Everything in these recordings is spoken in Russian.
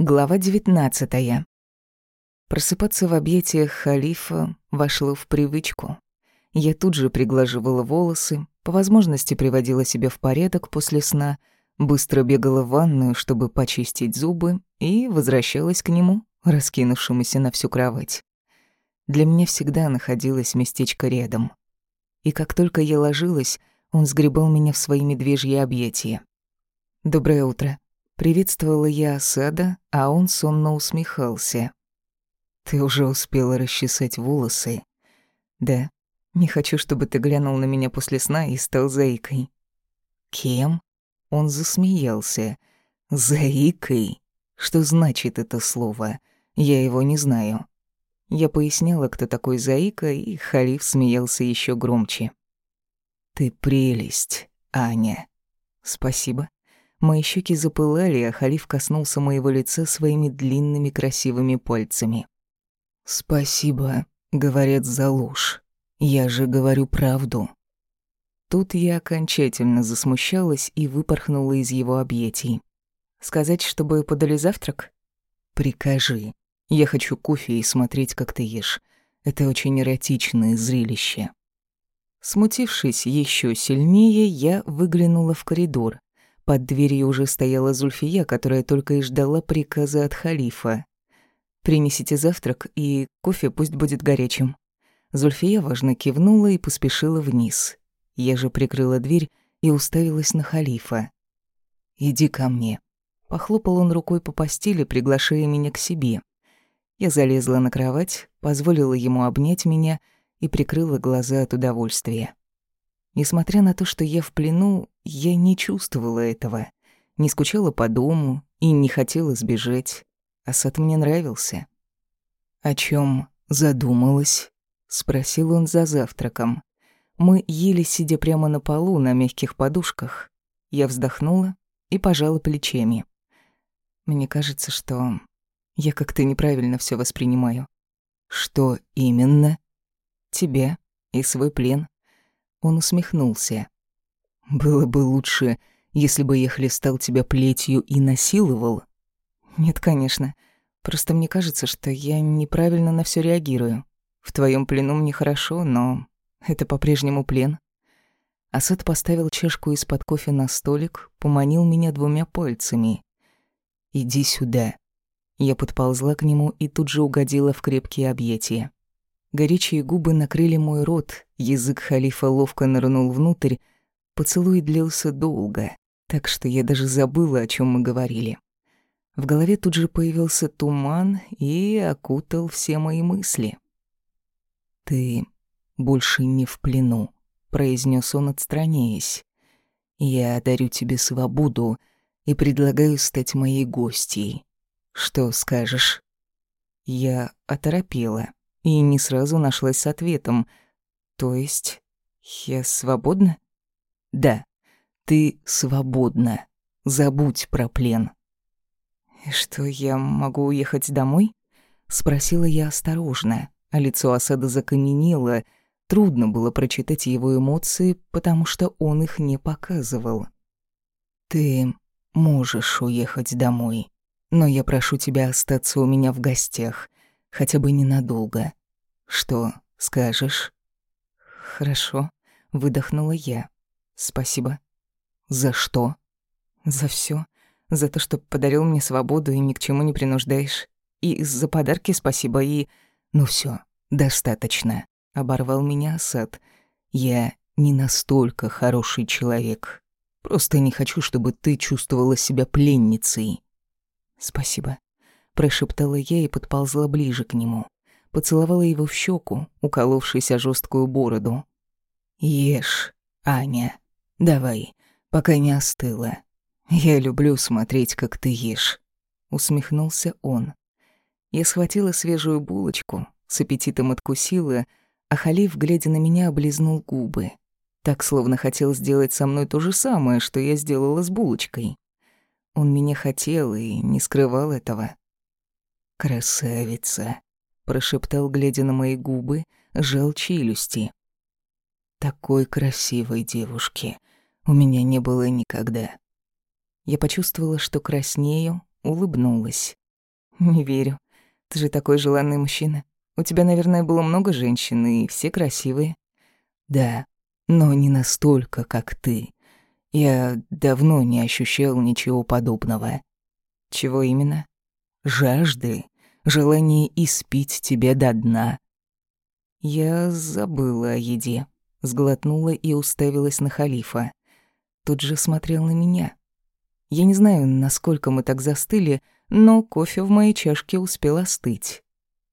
Глава 19. Просыпаться в объятиях халифа вошло в привычку. Я тут же приглаживала волосы, по возможности приводила себя в порядок после сна, быстро бегала в ванную, чтобы почистить зубы, и возвращалась к нему, раскинувшемуся на всю кровать. Для меня всегда находилось местечко рядом. И как только я ложилась, он сгребал меня в свои медвежьи объятия. «Доброе утро», Приветствовала я Асада, а он сонно усмехался. «Ты уже успела расчесать волосы?» «Да. Не хочу, чтобы ты глянул на меня после сна и стал заикой». «Кем?» Он засмеялся. «Заикой? Что значит это слово? Я его не знаю». Я поясняла, кто такой Заика, и Халиф смеялся еще громче. «Ты прелесть, Аня». «Спасибо». Мои щеки запылали, а Халиф коснулся моего лица своими длинными красивыми пальцами. «Спасибо», — говорят за ложь. «Я же говорю правду». Тут я окончательно засмущалась и выпорхнула из его объятий. «Сказать, чтобы подали завтрак?» «Прикажи. Я хочу кофе и смотреть, как ты ешь. Это очень эротичное зрелище». Смутившись еще сильнее, я выглянула в коридор. Под дверью уже стояла Зульфия, которая только и ждала приказа от халифа. «Принесите завтрак, и кофе пусть будет горячим». Зульфия важно кивнула и поспешила вниз. Я же прикрыла дверь и уставилась на халифа. «Иди ко мне». Похлопал он рукой по постели, приглашая меня к себе. Я залезла на кровать, позволила ему обнять меня и прикрыла глаза от удовольствия. Несмотря на то, что я в плену, я не чувствовала этого. Не скучала по дому и не хотела сбежать. Асад мне нравился. «О чем задумалась?» — спросил он за завтраком. Мы ели, сидя прямо на полу на мягких подушках. Я вздохнула и пожала плечами. Мне кажется, что я как-то неправильно все воспринимаю. Что именно? Тебя и свой плен. Он усмехнулся. «Было бы лучше, если бы я хлестал тебя плетью и насиловал». «Нет, конечно. Просто мне кажется, что я неправильно на все реагирую. В твоем плену мне хорошо, но это по-прежнему плен». Асад поставил чашку из-под кофе на столик, поманил меня двумя пальцами. «Иди сюда». Я подползла к нему и тут же угодила в крепкие объятия. Горячие губы накрыли мой рот, язык халифа ловко нырнул внутрь, поцелуй длился долго, так что я даже забыла, о чем мы говорили. В голове тут же появился туман и окутал все мои мысли. «Ты больше не в плену», — произнес он, отстраняясь. «Я дарю тебе свободу и предлагаю стать моей гостьей. Что скажешь?» Я оторопела и не сразу нашлась с ответом. То есть я свободна? Да, ты свободна. Забудь про плен. Что, я могу уехать домой? Спросила я осторожно, а лицо Асада закаменело. Трудно было прочитать его эмоции, потому что он их не показывал. Ты можешь уехать домой, но я прошу тебя остаться у меня в гостях хотя бы ненадолго. Что скажешь? Хорошо, выдохнула я. Спасибо. За что? За все, За то, что подарил мне свободу и ни к чему не принуждаешь. И за подарки спасибо, и... Ну все, достаточно. Оборвал меня Асад. Я не настолько хороший человек. Просто не хочу, чтобы ты чувствовала себя пленницей. Спасибо прошептала я и подползла ближе к нему. Поцеловала его в щеку, уколовшись о жесткую бороду. «Ешь, Аня, давай, пока не остыла. Я люблю смотреть, как ты ешь», — усмехнулся он. Я схватила свежую булочку, с аппетитом откусила, а Халиф, глядя на меня, облизнул губы. Так, словно хотел сделать со мной то же самое, что я сделала с булочкой. Он меня хотел и не скрывал этого. «Красавица», — прошептал, глядя на мои губы, жал челюсти. «Такой красивой девушки у меня не было никогда». Я почувствовала, что краснею, улыбнулась. Не верю. Ты же такой желанный мужчина. У тебя, наверное, было много женщин, и все красивые. Да, но не настолько, как ты. Я давно не ощущал ничего подобного. Чего именно? Жажды, желание испить тебя до дна. Я забыла о еде, сглотнула и уставилась на халифа. Тут же смотрел на меня. Я не знаю, насколько мы так застыли, но кофе в моей чашке успел остыть.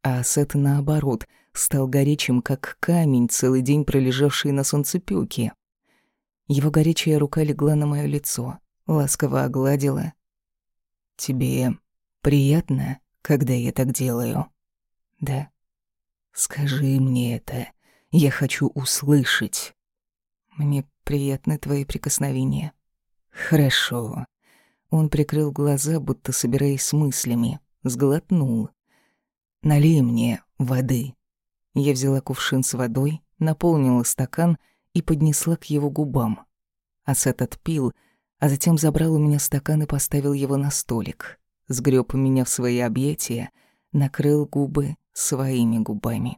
А Асет, наоборот, стал горячим, как камень, целый день пролежавший на солнцепёке. Его горячая рука легла на моё лицо, ласково огладила. «Тебе приятно, когда я так делаю?» «Да». «Скажи мне это. Я хочу услышать». «Мне приятны твои прикосновения». «Хорошо». Он прикрыл глаза, будто собираясь с мыслями, сглотнул. «Налей мне воды». Я взяла кувшин с водой, наполнила стакан и поднесла к его губам. Асет отпил, а затем забрал у меня стакан и поставил его на столик. Сгреб меня в свои объятия, накрыл губы своими губами.